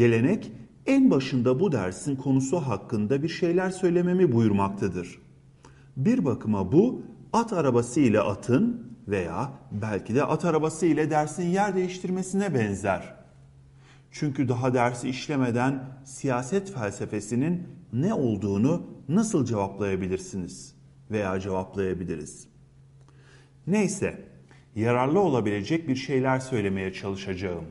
Gelenek en başında bu dersin konusu hakkında bir şeyler söylememi buyurmaktadır. Bir bakıma bu at arabası ile atın veya belki de at arabası ile dersin yer değiştirmesine benzer. Çünkü daha dersi işlemeden siyaset felsefesinin ne olduğunu nasıl cevaplayabilirsiniz veya cevaplayabiliriz? Neyse, yararlı olabilecek bir şeyler söylemeye çalışacağım.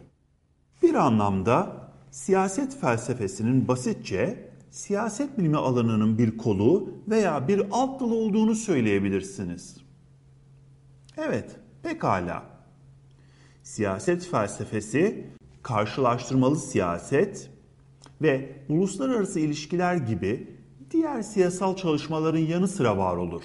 Bir anlamda siyaset felsefesinin basitçe siyaset bilimi alanının bir kolu veya bir alt dalı olduğunu söyleyebilirsiniz. Evet, pekala. Siyaset felsefesi karşılaştırmalı siyaset ve uluslararası ilişkiler gibi diğer siyasal çalışmaların yanı sıra var olur.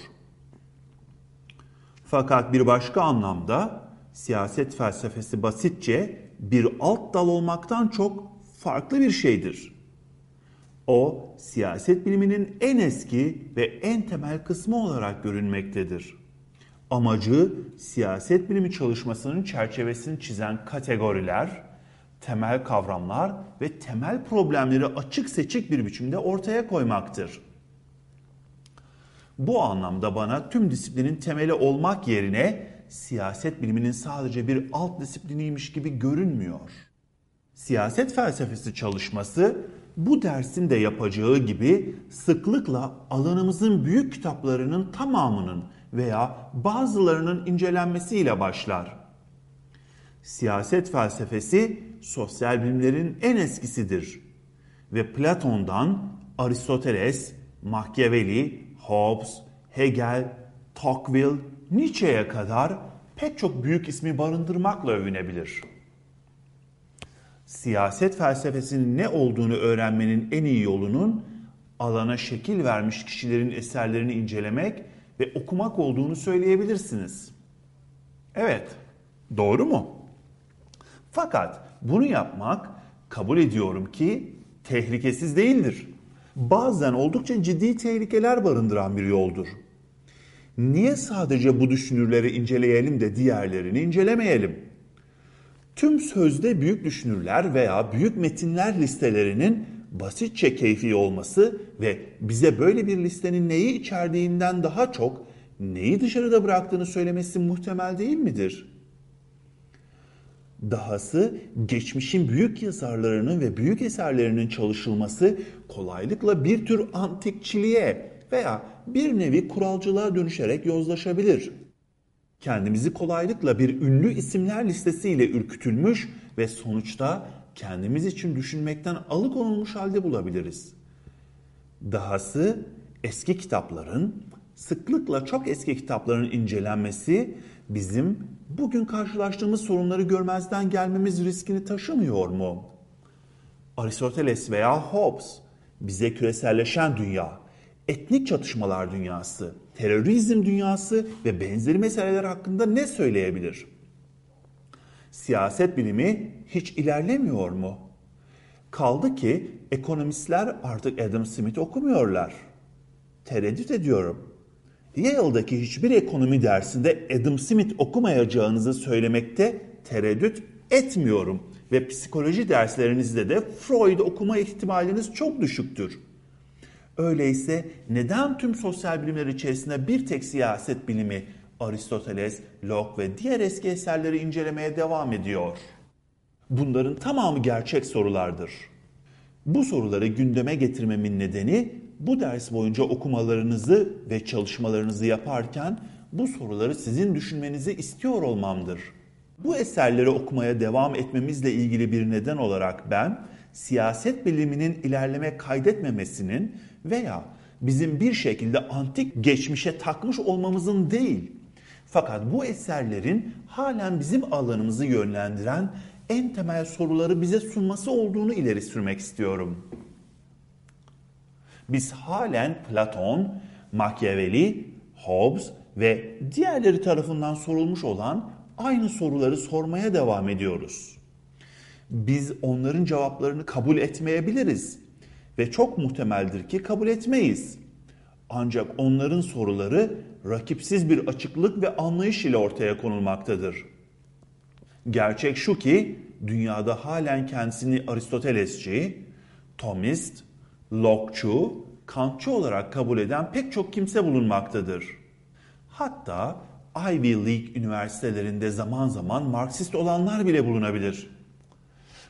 Fakat bir başka anlamda siyaset felsefesi basitçe bir alt dal olmaktan çok farklı bir şeydir. O, siyaset biliminin en eski ve en temel kısmı olarak görünmektedir. Amacı siyaset bilimi çalışmasının çerçevesini çizen kategoriler, temel kavramlar ve temel problemleri açık seçik bir biçimde ortaya koymaktır. Bu anlamda bana tüm disiplinin temeli olmak yerine siyaset biliminin sadece bir alt disipliniymiş gibi görünmüyor. Siyaset felsefesi çalışması bu dersin de yapacağı gibi sıklıkla alanımızın büyük kitaplarının tamamının veya bazılarının incelenmesiyle başlar. Siyaset felsefesi sosyal bilimlerin en eskisidir ve Platon'dan Aristoteles, Machiavelli, Hobbes, Hegel, Tocqueville, Nietzsche'ye kadar pek çok büyük ismi barındırmakla övünebilir. Siyaset felsefesinin ne olduğunu öğrenmenin en iyi yolunun alana şekil vermiş kişilerin eserlerini incelemek ve okumak olduğunu söyleyebilirsiniz. Evet, doğru mu? Fakat bunu yapmak kabul ediyorum ki tehlikesiz değildir. Bazen oldukça ciddi tehlikeler barındıran bir yoldur. Niye sadece bu düşünürleri inceleyelim de diğerlerini incelemeyelim? Tüm sözde büyük düşünürler veya büyük metinler listelerinin basitçe keyfi olması ve bize böyle bir listenin neyi içerdiğinden daha çok neyi dışarıda bıraktığını söylemesi muhtemel değil midir? Dahası geçmişin büyük yazarlarının ve büyük eserlerinin çalışılması kolaylıkla bir tür antikçiliğe veya bir nevi kuralcılığa dönüşerek yozlaşabilir. Kendimizi kolaylıkla bir ünlü isimler listesiyle ürkütülmüş ve sonuçta kendimiz için düşünmekten alıkonulmuş halde bulabiliriz. Dahası eski kitapların, sıklıkla çok eski kitapların incelenmesi bizim bugün karşılaştığımız sorunları görmezden gelmemiz riskini taşımıyor mu? Aristoteles veya Hobbes bize küreselleşen dünya, etnik çatışmalar dünyası, terörizm dünyası ve benzeri meseleler hakkında ne söyleyebilir? Siyaset bilimi hiç ilerlemiyor mu? Kaldı ki ekonomistler artık Adam Smith okumuyorlar. Tereddüt ediyorum. Yale'daki hiçbir ekonomi dersinde Adam Smith okumayacağınızı söylemekte tereddüt etmiyorum ve psikoloji derslerinizde de Freud okuma ihtimaliniz çok düşüktür. Öyleyse neden tüm sosyal bilimler içerisinde bir tek siyaset bilimi Aristoteles, Locke ve diğer eski eserleri incelemeye devam ediyor? Bunların tamamı gerçek sorulardır. Bu soruları gündeme getirmemin nedeni bu ders boyunca okumalarınızı ve çalışmalarınızı yaparken bu soruları sizin düşünmenizi istiyor olmamdır. Bu eserleri okumaya devam etmemizle ilgili bir neden olarak ben siyaset biliminin ilerleme kaydetmemesinin veya bizim bir şekilde antik geçmişe takmış olmamızın değil, fakat bu eserlerin halen bizim alanımızı yönlendiren en temel soruları bize sunması olduğunu ileri sürmek istiyorum. Biz halen Platon, Machiavelli, Hobbes ve diğerleri tarafından sorulmuş olan aynı soruları sormaya devam ediyoruz. Biz onların cevaplarını kabul etmeyebiliriz ve çok muhtemeldir ki kabul etmeyiz. Ancak onların soruları rakipsiz bir açıklık ve anlayış ile ortaya konulmaktadır. Gerçek şu ki dünyada halen kendisini Aristotelesçi, Thomist, Locke'çu, Kantçı olarak kabul eden pek çok kimse bulunmaktadır. Hatta Ivy League üniversitelerinde zaman zaman Marksist olanlar bile bulunabilir.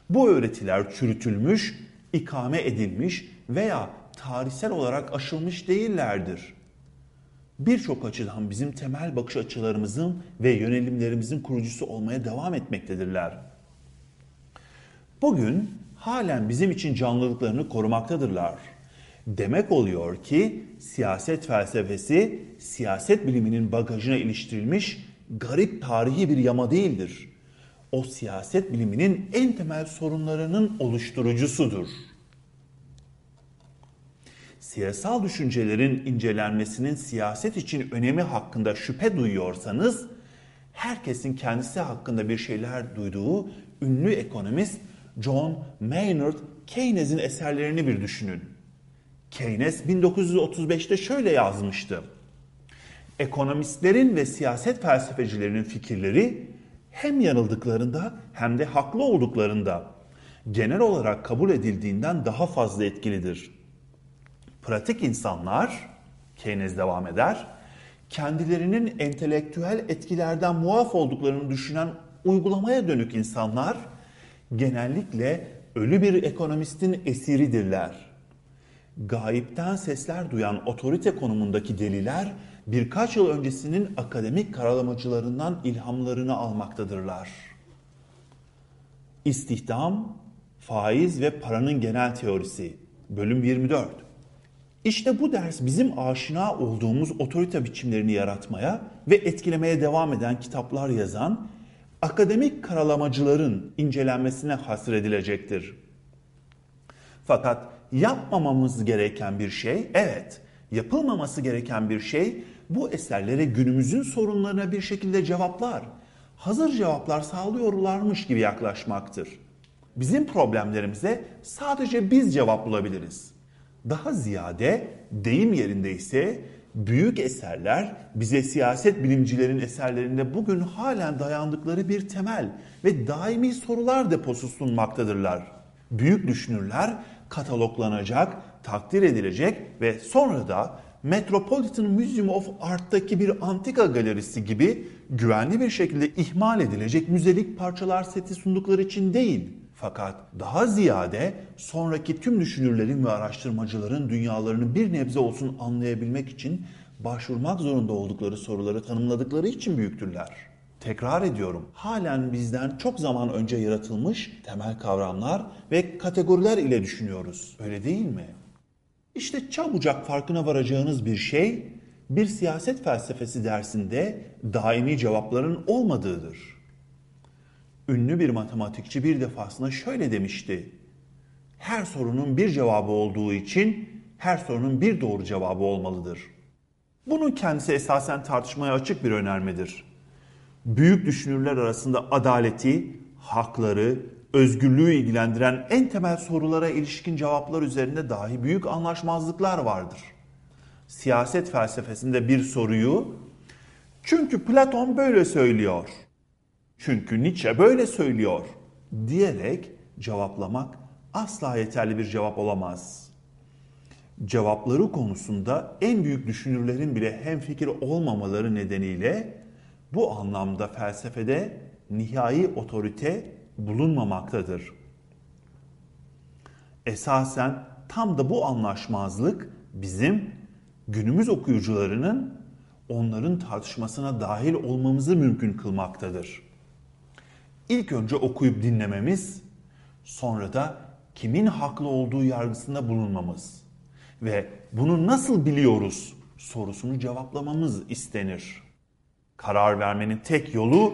Bu öğretiler çürütülmüş, ikame edilmiş veya tarihsel olarak aşılmış değillerdir. Birçok açıdan bizim temel bakış açılarımızın ve yönelimlerimizin kurucusu olmaya devam etmektedirler. Bugün halen bizim için canlılıklarını korumaktadırlar. Demek oluyor ki siyaset felsefesi siyaset biliminin bagajına iliştirilmiş garip tarihi bir yama değildir. O siyaset biliminin en temel sorunlarının oluşturucusudur. Siyasal düşüncelerin incelenmesinin siyaset için önemi hakkında şüphe duyuyorsanız, herkesin kendisi hakkında bir şeyler duyduğu ünlü ekonomist John Maynard Keynes'in eserlerini bir düşünün. Keynes 1935'te şöyle yazmıştı. Ekonomistlerin ve siyaset felsefecilerinin fikirleri hem yanıldıklarında hem de haklı olduklarında genel olarak kabul edildiğinden daha fazla etkilidir. Pratik insanlar, Keynes devam eder, kendilerinin entelektüel etkilerden muaf olduklarını düşünen uygulamaya dönük insanlar genellikle ölü bir ekonomistin esiridirler. Gayipten sesler duyan otorite konumundaki deliler birkaç yıl öncesinin akademik karalamacılarından ilhamlarını almaktadırlar. İstihdam, faiz ve paranın genel teorisi. Bölüm 24. İşte bu ders bizim aşina olduğumuz otorite biçimlerini yaratmaya ve etkilemeye devam eden kitaplar yazan akademik karalamacıların incelenmesine hasredilecektir. Fakat yapmamamız gereken bir şey, evet, yapılmaması gereken bir şey bu eserlere günümüzün sorunlarına bir şekilde cevaplar, hazır cevaplar sağlıyorlarmış gibi yaklaşmaktır. Bizim problemlerimize sadece biz cevap bulabiliriz. Daha ziyade deyim yerinde ise büyük eserler bize siyaset bilimcilerin eserlerinde bugün halen dayandıkları bir temel ve daimi sorular deposu sunmaktadırlar. Büyük düşünürler kataloglanacak, takdir edilecek ve sonra da Metropolitan Museum of Art'taki bir antika galerisi gibi güvenli bir şekilde ihmal edilecek müzelik parçalar seti sundukları için değil, fakat daha ziyade sonraki tüm düşünürlerin ve araştırmacıların dünyalarını bir nebze olsun anlayabilmek için başvurmak zorunda oldukları soruları tanımladıkları için büyüktürler. Tekrar ediyorum, halen bizden çok zaman önce yaratılmış temel kavramlar ve kategoriler ile düşünüyoruz. Öyle değil mi? İşte çabucak farkına varacağınız bir şey, bir siyaset felsefesi dersinde daimi cevapların olmadığıdır. Ünlü bir matematikçi bir defasında şöyle demişti. Her sorunun bir cevabı olduğu için her sorunun bir doğru cevabı olmalıdır. Bunun kendisi esasen tartışmaya açık bir önermedir. Büyük düşünürler arasında adaleti, hakları, özgürlüğü ilgilendiren en temel sorulara ilişkin cevaplar üzerinde dahi büyük anlaşmazlıklar vardır. Siyaset felsefesinde bir soruyu çünkü Platon böyle söylüyor, çünkü Nietzsche böyle söylüyor diyerek cevaplamak asla yeterli bir cevap olamaz. Cevapları konusunda en büyük düşünürlerin bile hemfikir olmamaları nedeniyle bu anlamda felsefede nihai otorite bulunmamaktadır. Esasen tam da bu anlaşmazlık bizim günümüz okuyucularının onların tartışmasına dahil olmamızı mümkün kılmaktadır. İlk önce okuyup dinlememiz, sonra da kimin haklı olduğu yargısında bulunmamız ve bunu nasıl biliyoruz sorusunu cevaplamamız istenir. Karar vermenin tek yolu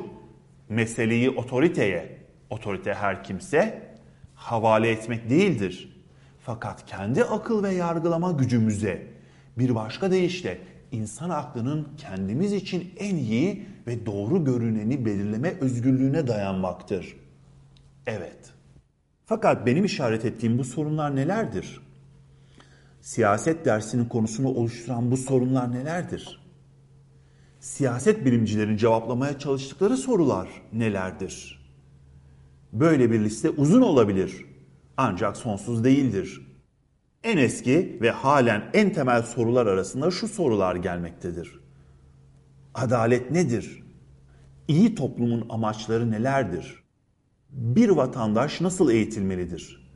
meseleyi otoriteye, otorite her kimse havale etmek değildir. Fakat kendi akıl ve yargılama gücümüze bir başka deyişle insan aklının kendimiz için en iyi ve doğru görüneni belirleme özgürlüğüne dayanmaktır. Evet. Fakat benim işaret ettiğim bu sorunlar nelerdir? Siyaset dersinin konusunu oluşturan bu sorunlar nelerdir? Siyaset bilimcilerin cevaplamaya çalıştıkları sorular nelerdir? Böyle bir liste uzun olabilir. Ancak sonsuz değildir. En eski ve halen en temel sorular arasında şu sorular gelmektedir. Adalet nedir? İyi toplumun amaçları nelerdir? Bir vatandaş nasıl eğitilmelidir?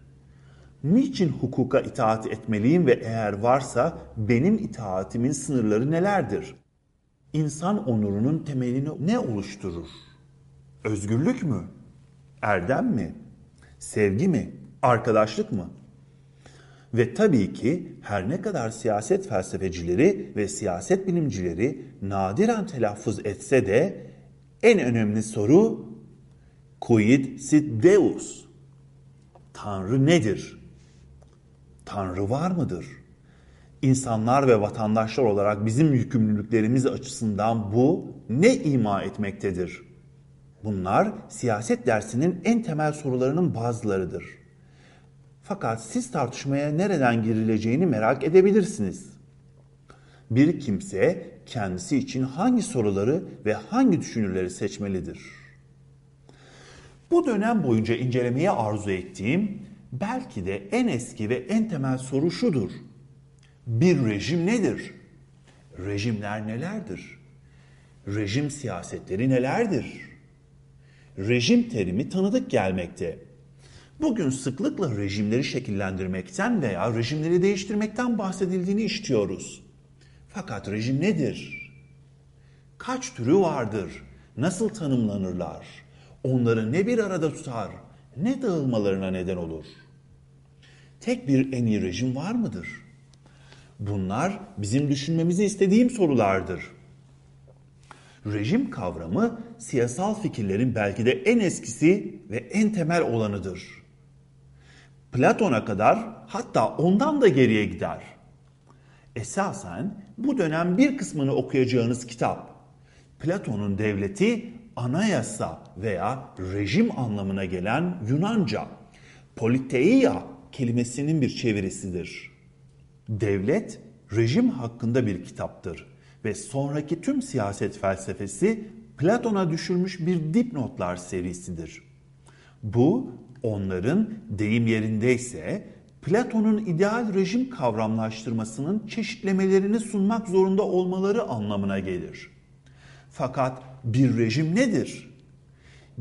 Niçin hukuka itaat etmeliyim ve eğer varsa benim itaatimin sınırları nelerdir? İnsan onurunun temelini ne oluşturur? Özgürlük mü? Erdem mi? Sevgi mi? Arkadaşlık mı? Ve tabii ki her ne kadar siyaset felsefecileri ve siyaset bilimcileri nadiren telaffuz etse de en önemli soru quid sit deus? Tanrı nedir? Tanrı var mıdır? İnsanlar ve vatandaşlar olarak bizim yükümlülüklerimiz açısından bu ne ima etmektedir? Bunlar siyaset dersinin en temel sorularının bazılarıdır. Fakat siz tartışmaya nereden girileceğini merak edebilirsiniz. Bir kimse kendisi için hangi soruları ve hangi düşünürleri seçmelidir? Bu dönem boyunca incelemeye arzu ettiğim belki de en eski ve en temel soru şudur. Bir rejim nedir? Rejimler nelerdir? Rejim siyasetleri nelerdir? Rejim terimi tanıdık gelmekte. Bugün sıklıkla rejimleri şekillendirmekten veya rejimleri değiştirmekten bahsedildiğini işitiyoruz. Fakat rejim nedir? Kaç türü vardır? Nasıl tanımlanırlar? Onları ne bir arada tutar, ne dağılmalarına neden olur? Tek bir en iyi rejim var mıdır? Bunlar bizim düşünmemizi istediğim sorulardır. Rejim kavramı siyasal fikirlerin belki de en eskisi ve en temel olanıdır. Platon'a kadar hatta ondan da geriye gider. Esasen bu dönem bir kısmını okuyacağınız kitap Platon'un devleti anayasa veya rejim anlamına gelen Yunanca politeia kelimesinin bir çevirisidir. Devlet rejim hakkında bir kitaptır ve sonraki tüm siyaset felsefesi Platon'a düşürmüş bir dipnotlar serisidir. Bu onların deyim yerindeyse Platon'un ideal rejim kavramlaştırmasının çeşitlemelerini sunmak zorunda olmaları anlamına gelir. Fakat bir rejim nedir?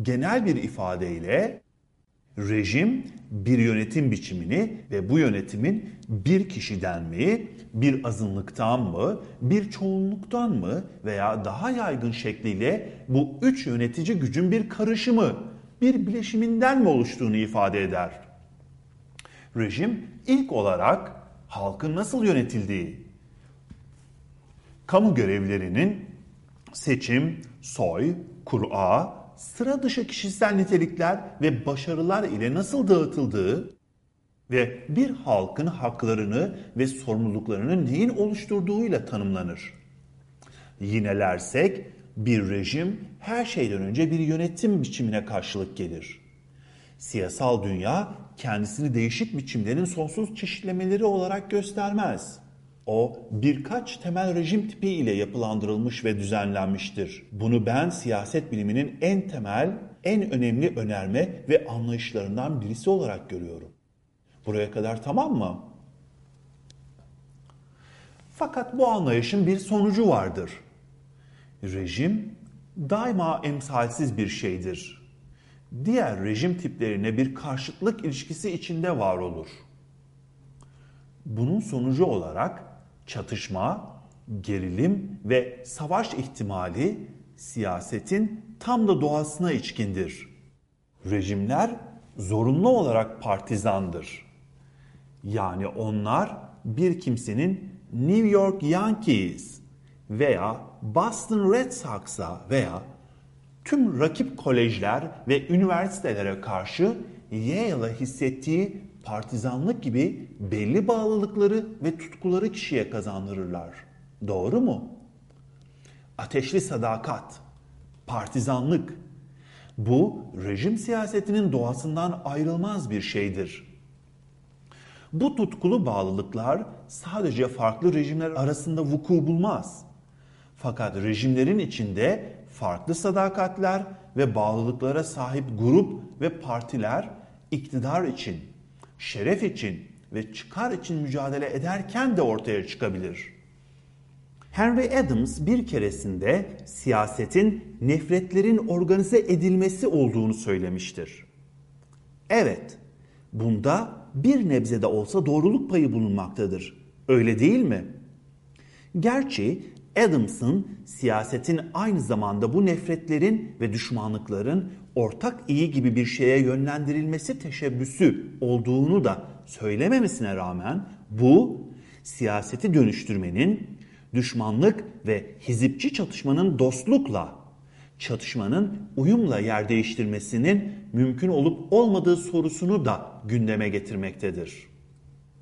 Genel bir ifadeyle rejim bir yönetim biçimini ve bu yönetimin bir kişiden mi, bir azınlıktan mı, bir çoğunluktan mı veya daha yaygın şekliyle bu üç yönetici gücün bir karışımı, bir bileşiminden mi oluştuğunu ifade eder. Rejim ilk olarak halkın nasıl yönetildiği, kamu görevlerinin seçim, soy, kura, sıra dışı kişisel nitelikler ve başarılar ile nasıl dağıtıldığı ve bir halkın haklarını ve sorumluluklarını neyin oluşturduğuyla tanımlanır. Yinelersek bir rejim her şeyden önce bir yönetim biçimine karşılık gelir. Siyasal dünya kendisini değişik biçimlerin sonsuz çeşitlemeleri olarak göstermez. O birkaç temel rejim tipi ile yapılandırılmış ve düzenlenmiştir. Bunu ben siyaset biliminin en temel, en önemli önerme ve anlayışlarından birisi olarak görüyorum. Buraya kadar tamam mı? Fakat bu anlayışın bir sonucu vardır. Rejim daima emsalsiz bir şeydir. Diğer rejim tiplerine bir karşıtlık ilişkisi içinde var olur. Bunun sonucu olarak çatışma, gerilim ve savaş ihtimali siyasetin tam da doğasına içkindir. Rejimler zorunlu olarak partizandır. Yani onlar bir kimsenin New York Yankees veya Boston Red Sox'a veya tüm rakip kolejler ve üniversitelere karşı Yale'a hissettiği partizanlık gibi belli bağlılıkları ve tutkuları kişiye kazandırırlar. Doğru mu? Ateşli sadakat, partizanlık bu rejim siyasetinin doğasından ayrılmaz bir şeydir. Bu tutkulu bağlılıklar sadece farklı rejimler arasında vuku bulmaz. Fakat rejimlerin içinde farklı sadakatler ve bağlılıklara sahip grup ve partiler iktidar için, şeref için ve çıkar için mücadele ederken de ortaya çıkabilir. Henry Adams bir keresinde siyasetin nefretlerin organize edilmesi olduğunu söylemiştir. Evet, bunda bir nebzede olsa doğruluk payı bulunmaktadır. Öyle değil mi? Gerçi Adams'ın siyasetin aynı zamanda bu nefretlerin ve düşmanlıkların ortak iyi gibi bir şeye yönlendirilmesi teşebbüsü olduğunu da söylememesine rağmen bu siyaseti dönüştürmenin düşmanlık ve hizipçi çatışmanın dostlukla, çatışmanın uyumla yer değiştirmesinin mümkün olup olmadığı sorusunu da gündeme getirmektedir.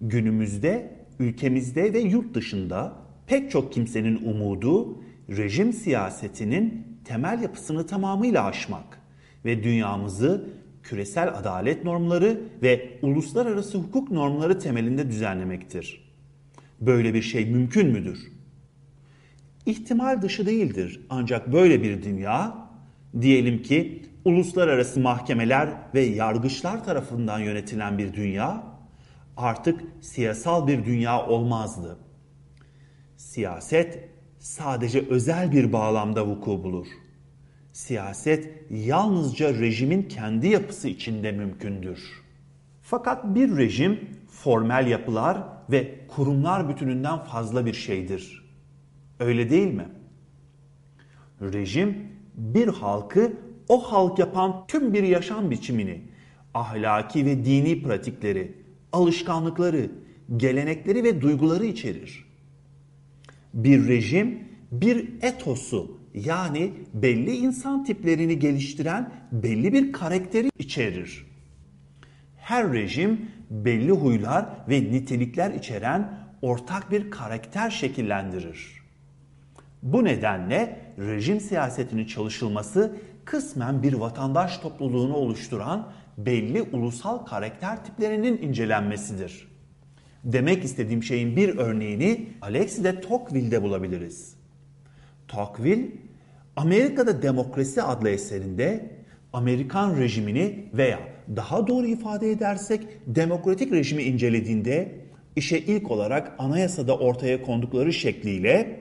Günümüzde ülkemizde ve yurt dışında pek çok kimsenin umudu rejim siyasetinin temel yapısını tamamıyla aşmak ve dünyamızı küresel adalet normları ve uluslararası hukuk normları temelinde düzenlemektir. Böyle bir şey mümkün müdür? İhtimal dışı değildir ancak böyle bir dünya diyelim ki uluslararası mahkemeler ve yargıçlar tarafından yönetilen bir dünya artık siyasal bir dünya olmazdı. Siyaset sadece özel bir bağlamda vuku bulur. Siyaset yalnızca rejimin kendi yapısı içinde mümkündür. Fakat bir rejim formel yapılar ve kurumlar bütününden fazla bir şeydir. Öyle değil mi? Rejim bir halkı o halk yapan tüm bir yaşam biçimini, ahlaki ve dini pratikleri, alışkanlıkları, gelenekleri ve duyguları içerir. Bir rejim bir etosu yani belli insan tiplerini geliştiren belli bir karakteri içerir. Her rejim belli huylar ve nitelikler içeren ortak bir karakter şekillendirir. Bu nedenle rejim siyasetinin çalışılması kısmen bir vatandaş topluluğunu oluşturan belli ulusal karakter tiplerinin incelenmesidir. Demek istediğim şeyin bir örneğini Alexis de Tocqueville'de bulabiliriz. Tocqueville, Amerika'da Demokrasi adlı eserinde Amerikan rejimini veya daha doğru ifade edersek demokratik rejimi incelediğinde işe ilk olarak anayasada ortaya kondukları şekliyle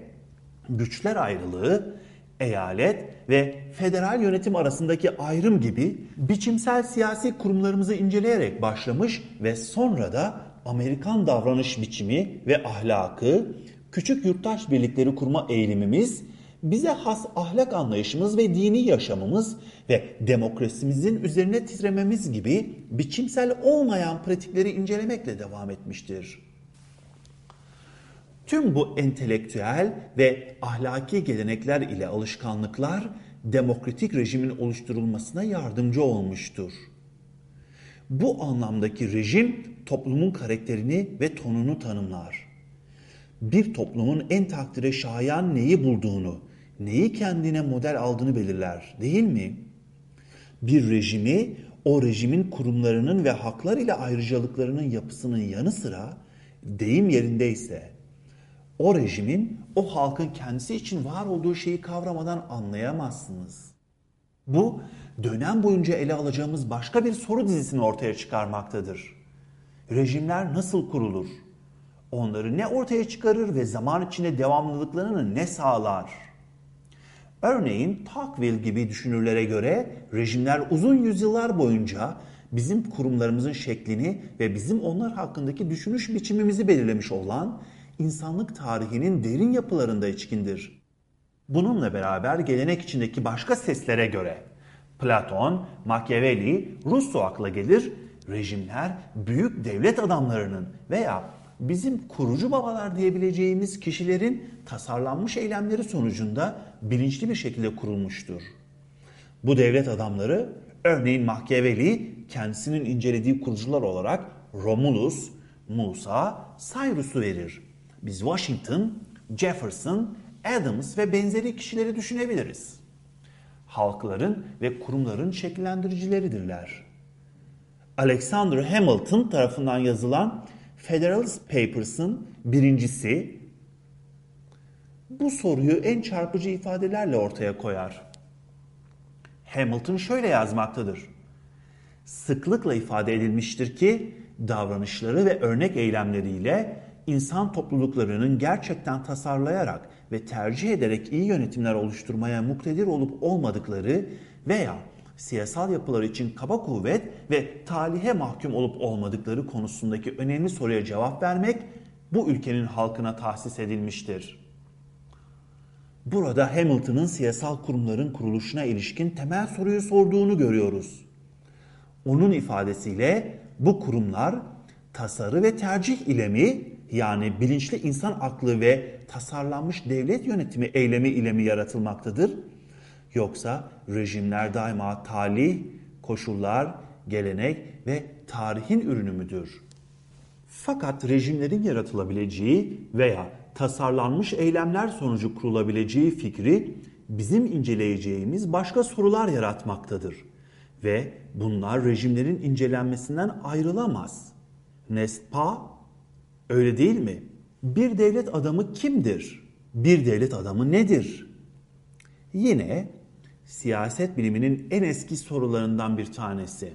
güçler ayrılığı, eyalet ve federal yönetim arasındaki ayrım gibi biçimsel siyasi kurumlarımızı inceleyerek başlamış ve sonra da Amerikan davranış biçimi ve ahlakı, küçük yurttaş birlikleri kurma eğilimimiz, bize has ahlak anlayışımız ve dini yaşamımız ve demokrasimizin üzerine titrememiz gibi biçimsel olmayan pratikleri incelemekle devam etmiştir. Tüm bu entelektüel ve ahlaki gelenekler ile alışkanlıklar demokratik rejimin oluşturulmasına yardımcı olmuştur. Bu anlamdaki rejim toplumun karakterini ve tonunu tanımlar. Bir toplumun en takdire şayan neyi bulduğunu, neyi kendine model aldığını belirler değil mi? Bir rejimi o rejimin kurumlarının ve haklar ile ayrıcalıklarının yapısının yanı sıra deyim yerindeyse o rejimin o halkın kendisi için var olduğu şeyi kavramadan anlayamazsınız. Bu dönem boyunca ele alacağımız başka bir soru dizisini ortaya çıkarmaktadır. Rejimler nasıl kurulur? Onları ne ortaya çıkarır ve zaman içinde devamlılıklarını ne sağlar? Örneğin Tocqueville gibi düşünürlere göre rejimler uzun yüzyıllar boyunca bizim kurumlarımızın şeklini ve bizim onlar hakkındaki düşünüş biçimimizi belirlemiş olan insanlık tarihinin derin yapılarında içkindir. Bununla beraber gelenek içindeki başka seslere göre Platon, Machiavelli, Rousseau akla gelir, rejimler büyük devlet adamlarının veya bizim kurucu babalar diyebileceğimiz kişilerin tasarlanmış eylemleri sonucunda bilinçli bir şekilde kurulmuştur. Bu devlet adamları örneğin Machiavelli kendisinin incelediği kurucular olarak Romulus, Musa, Cyrus'u verir. Biz Washington, Jefferson, Adams ve benzeri kişileri düşünebiliriz. Halkların ve kurumların şekillendiricileridirler. Alexander Hamilton tarafından yazılan Federalist Papers'ın birincisi bu soruyu en çarpıcı ifadelerle ortaya koyar. Hamilton şöyle yazmaktadır. Sıklıkla ifade edilmiştir ki davranışları ve örnek eylemleriyle insan topluluklarının gerçekten tasarlayarak ve tercih ederek iyi yönetimler oluşturmaya muktedir olup olmadıkları veya siyasal yapılar için kaba kuvvet ve talihe mahkum olup olmadıkları konusundaki önemli soruya cevap vermek bu ülkenin halkına tahsis edilmiştir. Burada Hamilton'ın siyasal kurumların kuruluşuna ilişkin temel soruyu sorduğunu görüyoruz. Onun ifadesiyle bu kurumlar tasarı ve tercih ile mi yani bilinçli insan aklı ve tasarlanmış devlet yönetimi eylemi ile mi yaratılmaktadır? Yoksa rejimler daima talih, koşullar, gelenek ve tarihin ürünü müdür? Fakat rejimlerin yaratılabileceği veya tasarlanmış eylemler sonucu kurulabileceği fikri bizim inceleyeceğimiz başka sorular yaratmaktadır. Ve bunlar rejimlerin incelenmesinden ayrılamaz. N'est pas? Öyle değil mi? Bir devlet adamı kimdir? Bir devlet adamı nedir? Yine siyaset biliminin en eski sorularından bir tanesi.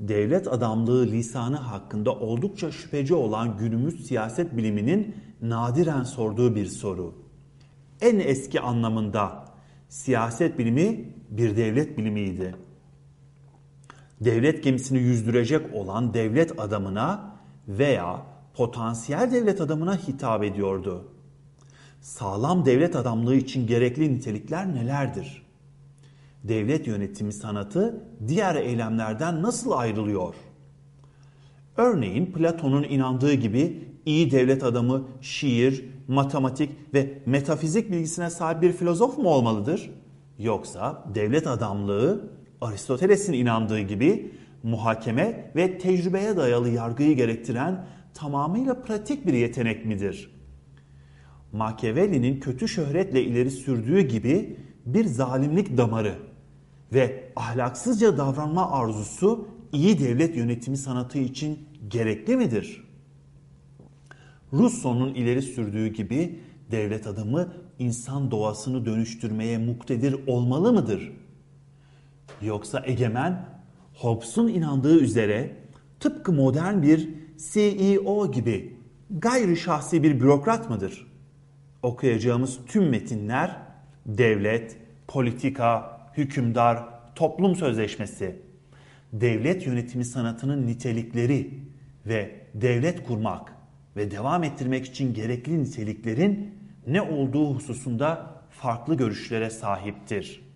Devlet adamlığı lisanı hakkında oldukça şüpheci olan günümüz siyaset biliminin nadiren sorduğu bir soru. En eski anlamında siyaset bilimi bir devlet bilimiydi. Devlet gemisini yüzdürecek olan devlet adamına veya potansiyel devlet adamına hitap ediyordu. Sağlam devlet adamlığı için gerekli nitelikler nelerdir? Devlet yönetimi sanatı diğer eylemlerden nasıl ayrılıyor? Örneğin Platon'un inandığı gibi iyi devlet adamı şiir, matematik ve metafizik bilgisine sahip bir filozof mu olmalıdır? Yoksa devlet adamlığı Aristoteles'in inandığı gibi muhakeme ve tecrübeye dayalı yargıyı gerektiren tamamıyla pratik bir yetenek midir? Machiavelli'nin kötü şöhretle ileri sürdüğü gibi bir zalimlik damarı ve ahlaksızca davranma arzusu iyi devlet yönetimi sanatı için gerekli midir? Rousseau'nun ileri sürdüğü gibi devlet adamı insan doğasını dönüştürmeye muktedir olmalı mıdır? Yoksa egemen Hobbes'un inandığı üzere tıpkı modern bir CEO gibi gayri şahsi bir bürokrat mıdır? Okuyacağımız tüm metinler devlet, politika, hükümdar, toplum sözleşmesi, devlet yönetimi sanatının nitelikleri ve devlet kurmak ve devam ettirmek için gerekli niteliklerin ne olduğu hususunda farklı görüşlere sahiptir.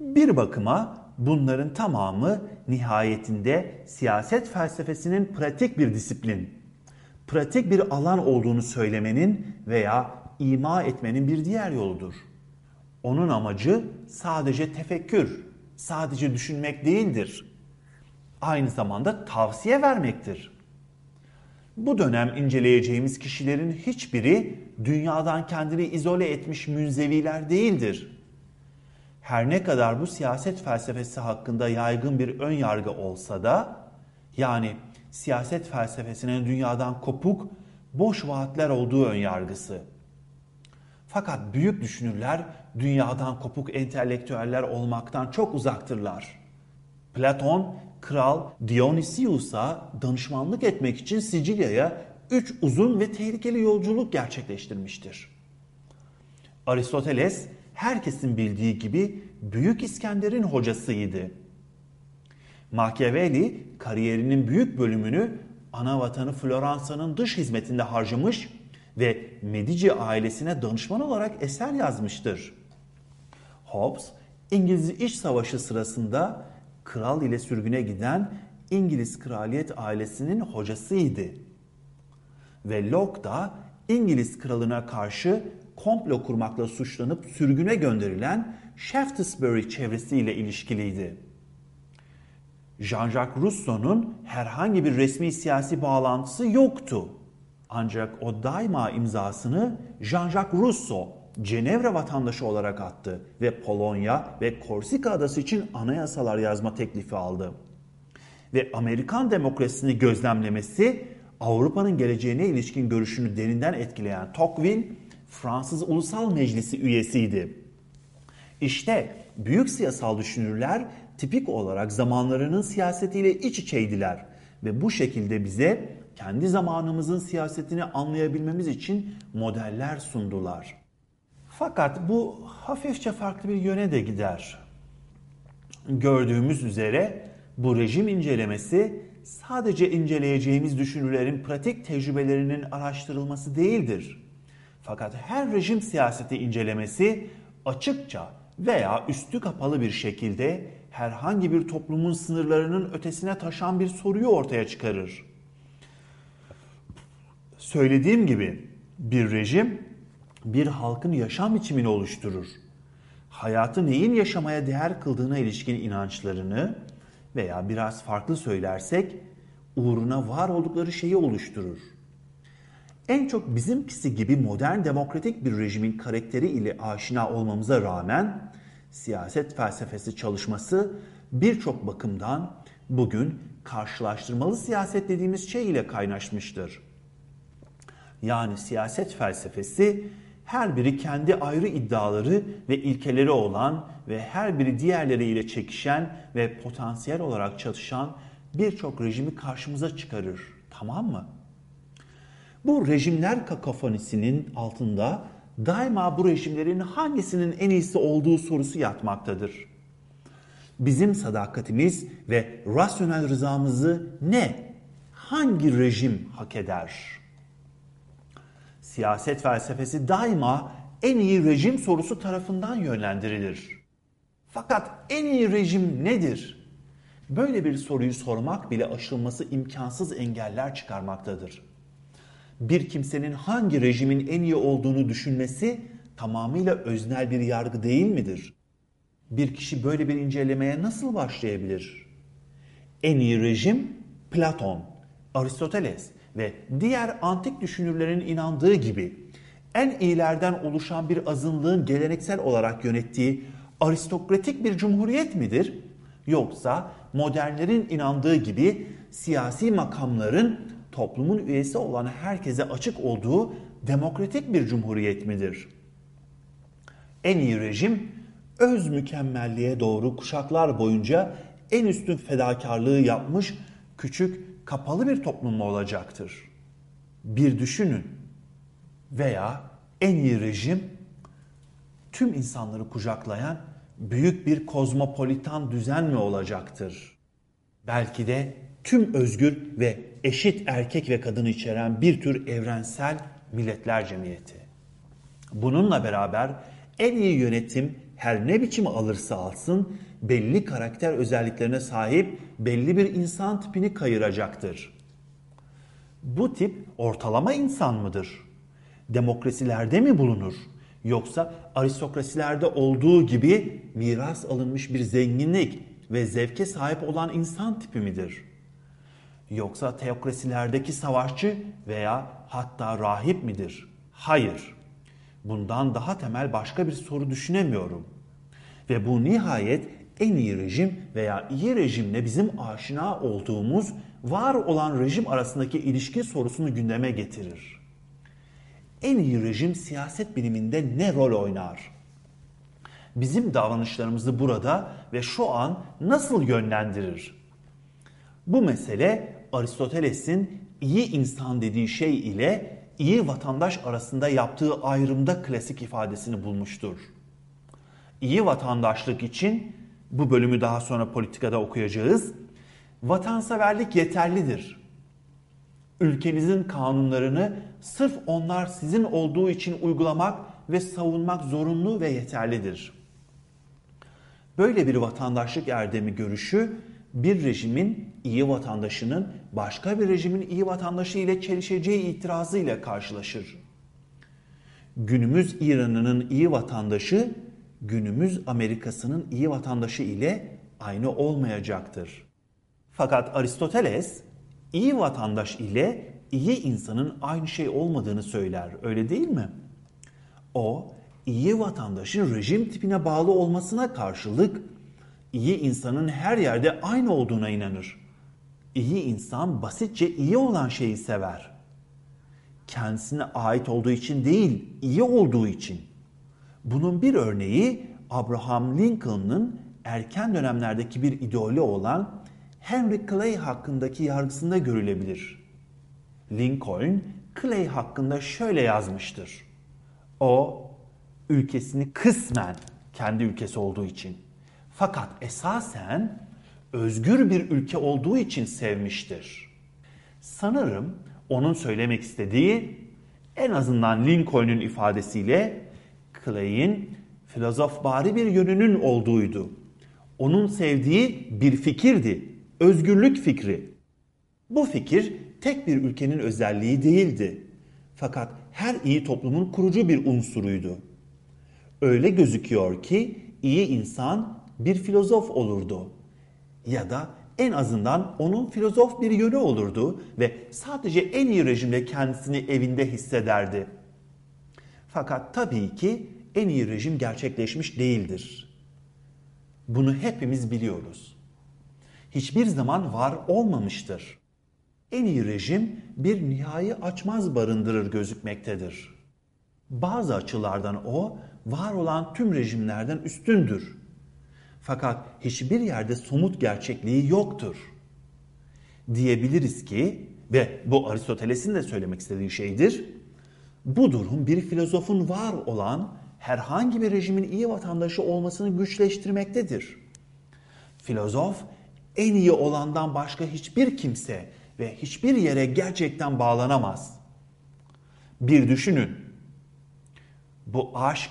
Bir bakıma bunların tamamı nihayetinde siyaset felsefesinin pratik bir disiplin, pratik bir alan olduğunu söylemenin veya ima etmenin bir diğer yoludur. Onun amacı sadece tefekkür, sadece düşünmek değildir. Aynı zamanda tavsiye vermektir. Bu dönem inceleyeceğimiz kişilerin hiçbiri dünyadan kendini izole etmiş münzeviler değildir. Her ne kadar bu siyaset felsefesi hakkında yaygın bir ön yargı olsa da yani siyaset felsefesinin dünyadan kopuk, boş vaatler olduğu ön yargısı. Fakat büyük düşünürler dünyadan kopuk entelektüeller olmaktan çok uzaktırlar. Platon, kral Dionysius'a danışmanlık etmek için Sicilya'ya üç uzun ve tehlikeli yolculuk gerçekleştirmiştir. Aristoteles herkesin bildiği gibi Büyük İskender'in hocasıydı. Machiavelli kariyerinin büyük bölümünü ana vatanı Floransa'nın dış hizmetinde harcamış ve Medici ailesine danışman olarak eser yazmıştır. Hobbes, İngiliz İç Savaşı sırasında kral ile sürgüne giden İngiliz kraliyet ailesinin hocasıydı. Ve Locke da İngiliz kralına karşı komplo kurmakla suçlanıp sürgüne gönderilen Shaftesbury çevresiyle ilişkiliydi. Jean-Jacques Rousseau'nun herhangi bir resmi siyasi bağlantısı yoktu. Ancak o daima imzasını Jean-Jacques Rousseau, Cenevre vatandaşı olarak attı ve Polonya ve Korsika adası için anayasalar yazma teklifi aldı. Ve Amerikan demokrasisini gözlemlemesi Avrupa'nın geleceğine ilişkin görüşünü derinden etkileyen Tocqueville, Fransız Ulusal Meclisi üyesiydi. İşte büyük siyasal düşünürler tipik olarak zamanlarının siyasetiyle iç içeydiler ve bu şekilde bize kendi zamanımızın siyasetini anlayabilmemiz için modeller sundular. Fakat bu hafifçe farklı bir yöne de gider. Gördüğümüz üzere bu rejim incelemesi sadece inceleyeceğimiz düşünürlerin pratik tecrübelerinin araştırılması değildir. Fakat her rejim siyaseti incelemesi açıkça veya üstü kapalı bir şekilde herhangi bir toplumun sınırlarının ötesine taşan bir soruyu ortaya çıkarır. Söylediğim gibi bir rejim bir halkın yaşam biçimini oluşturur. Hayatı neyin yaşamaya değer kıldığına ilişkin inançlarını veya biraz farklı söylersek uğruna var oldukları şeyi oluşturur. En çok bizimkisi gibi modern demokratik bir rejimin karakteri ile aşina olmamıza rağmen siyaset felsefesi çalışması birçok bakımdan bugün karşılaştırmalı siyaset dediğimiz şey ile kaynaşmıştır. Yani siyaset felsefesi her biri kendi ayrı iddiaları ve ilkeleri olan ve her biri diğerleriyle çekişen ve potansiyel olarak çatışan birçok rejimi karşımıza çıkarır. Tamam mı? Bu rejimler kakofonisinin altında daima bu rejimlerin hangisinin en iyisi olduğu sorusu yatmaktadır. Bizim sadakatimiz ve rasyonel rızamızı ne, hangi rejim hak eder? Siyaset felsefesi daima en iyi rejim sorusu tarafından yönlendirilir. Fakat en iyi rejim nedir? Böyle bir soruyu sormak bile aşılması imkansız engeller çıkarmaktadır bir kimsenin hangi rejimin en iyi olduğunu düşünmesi tamamıyla öznel bir yargı değil midir? Bir kişi böyle bir incelemeye nasıl başlayabilir? En iyi rejim Platon, Aristoteles ve diğer antik düşünürlerin inandığı gibi en iyilerden oluşan bir azınlığın geleneksel olarak yönettiği aristokratik bir cumhuriyet midir? Yoksa modernlerin inandığı gibi siyasi makamların toplumun üyesi olan herkese açık olduğu demokratik bir cumhuriyet midir? En iyi rejim öz mükemmelliğe doğru kuşaklar boyunca en üstün fedakarlığı yapmış küçük kapalı bir toplum mu olacaktır? Bir düşünün. Veya en iyi rejim tüm insanları kucaklayan büyük bir kozmopolitan düzen mi olacaktır? Belki de tüm özgür ve eşit erkek ve kadını içeren bir tür evrensel milletler cemiyeti. Bununla beraber en iyi yönetim her ne biçim alırsa alsın belli karakter özelliklerine sahip belli bir insan tipini kayıracaktır. Bu tip ortalama insan mıdır? Demokrasilerde mi bulunur? Yoksa aristokrasilerde olduğu gibi miras alınmış bir zenginlik ve zevke sahip olan insan tipi midir?'' Yoksa teokrasilerdeki savaşçı veya hatta rahip midir? Hayır. Bundan daha temel başka bir soru düşünemiyorum. Ve bu nihayet en iyi rejim veya iyi rejimle bizim aşina olduğumuz var olan rejim arasındaki ilişki sorusunu gündeme getirir. En iyi rejim siyaset biliminde ne rol oynar? Bizim davranışlarımızı burada ve şu an nasıl yönlendirir? Bu mesele Aristoteles'in iyi insan dediği şey ile iyi vatandaş arasında yaptığı ayrımda klasik ifadesini bulmuştur. İyi vatandaşlık için bu bölümü daha sonra politikada okuyacağız. Vatanseverlik yeterlidir. Ülkenizin kanunlarını sırf onlar sizin olduğu için uygulamak ve savunmak zorunlu ve yeterlidir. Böyle bir vatandaşlık erdemi görüşü bir rejimin iyi vatandaşının başka bir rejimin iyi vatandaşı ile çelişeceği itirazı ile karşılaşır. Günümüz İran'ının iyi vatandaşı günümüz Amerika'sının iyi vatandaşı ile aynı olmayacaktır. Fakat Aristoteles iyi vatandaş ile iyi insanın aynı şey olmadığını söyler. Öyle değil mi? O iyi vatandaşın rejim tipine bağlı olmasına karşılık iyi insanın her yerde aynı olduğuna inanır. İyi insan basitçe iyi olan şeyi sever. Kendisine ait olduğu için değil, iyi olduğu için. Bunun bir örneği Abraham Lincoln'ın erken dönemlerdeki bir idolü olan Henry Clay hakkındaki yargısında görülebilir. Lincoln, Clay hakkında şöyle yazmıştır. O, ülkesini kısmen kendi ülkesi olduğu için, fakat esasen özgür bir ülke olduğu için sevmiştir. Sanırım onun söylemek istediği en azından Lincoln'un ifadesiyle Clay'in filozofbari bir yönünün olduğuydu. Onun sevdiği bir fikirdi, özgürlük fikri. Bu fikir tek bir ülkenin özelliği değildi. Fakat her iyi toplumun kurucu bir unsuruydu. Öyle gözüküyor ki iyi insan bir filozof olurdu. Ya da en azından onun filozof bir yönü olurdu ve sadece en iyi rejimde kendisini evinde hissederdi. Fakat tabii ki en iyi rejim gerçekleşmiş değildir. Bunu hepimiz biliyoruz. Hiçbir zaman var olmamıştır. En iyi rejim bir nihai açmaz barındırır gözükmektedir. Bazı açılardan o var olan tüm rejimlerden üstündür. Fakat hiçbir yerde somut gerçekliği yoktur. Diyebiliriz ki ve bu Aristoteles'in de söylemek istediği şeydir. Bu durum bir filozofun var olan herhangi bir rejimin iyi vatandaşı olmasını güçleştirmektedir. Filozof en iyi olandan başka hiçbir kimse ve hiçbir yere gerçekten bağlanamaz. Bir düşünün. Bu aşk,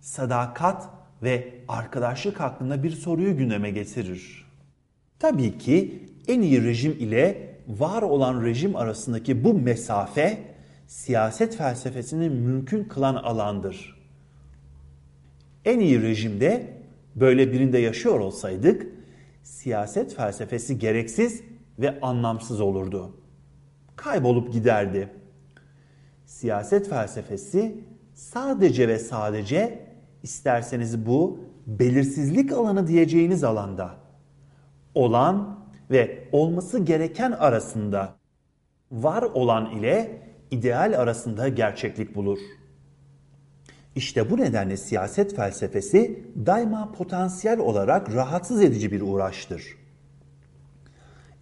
sadakat ve arkadaşlık hakkında bir soruyu gündeme getirir. Tabii ki en iyi rejim ile var olan rejim arasındaki bu mesafe siyaset felsefesini mümkün kılan alandır. En iyi rejimde böyle birinde yaşıyor olsaydık siyaset felsefesi gereksiz ve anlamsız olurdu. Kaybolup giderdi. Siyaset felsefesi sadece ve sadece isterseniz bu belirsizlik alanı diyeceğiniz alanda olan ve olması gereken arasında var olan ile ideal arasında gerçeklik bulur. İşte bu nedenle siyaset felsefesi daima potansiyel olarak rahatsız edici bir uğraştır.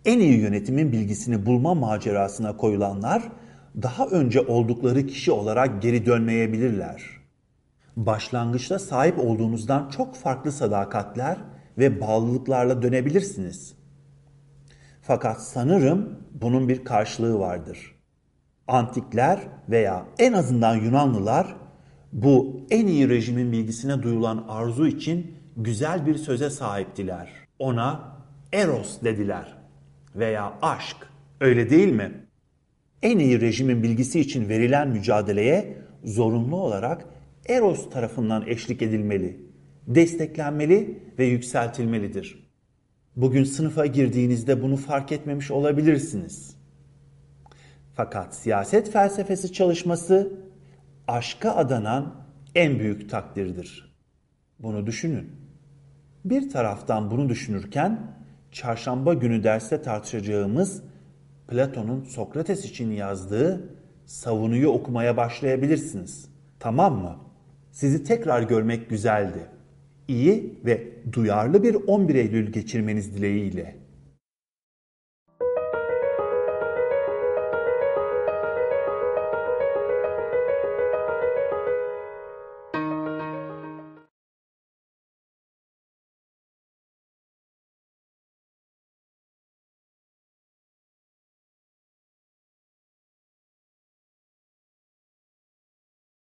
En iyi yönetimin bilgisini bulma macerasına koyulanlar daha önce oldukları kişi olarak geri dönmeyebilirler. Başlangıçta sahip olduğunuzdan çok farklı sadakatler ve bağlılıklarla dönebilirsiniz. Fakat sanırım bunun bir karşılığı vardır. Antikler veya en azından Yunanlılar bu en iyi rejimin bilgisine duyulan arzu için güzel bir söze sahiptiler. Ona eros dediler veya aşk. Öyle değil mi? En iyi rejimin bilgisi için verilen mücadeleye zorunlu olarak eros tarafından eşlik edilmeli, desteklenmeli ve yükseltilmelidir. Bugün sınıfa girdiğinizde bunu fark etmemiş olabilirsiniz. Fakat siyaset felsefesi çalışması aşka adanan en büyük takdirdir. Bunu düşünün. Bir taraftan bunu düşünürken çarşamba günü derste tartışacağımız Platon'un Sokrates için yazdığı savunuyu okumaya başlayabilirsiniz. Tamam mı? Sizi tekrar görmek güzeldi. İyi ve duyarlı bir 11 Eylül geçirmeniz dileğiyle.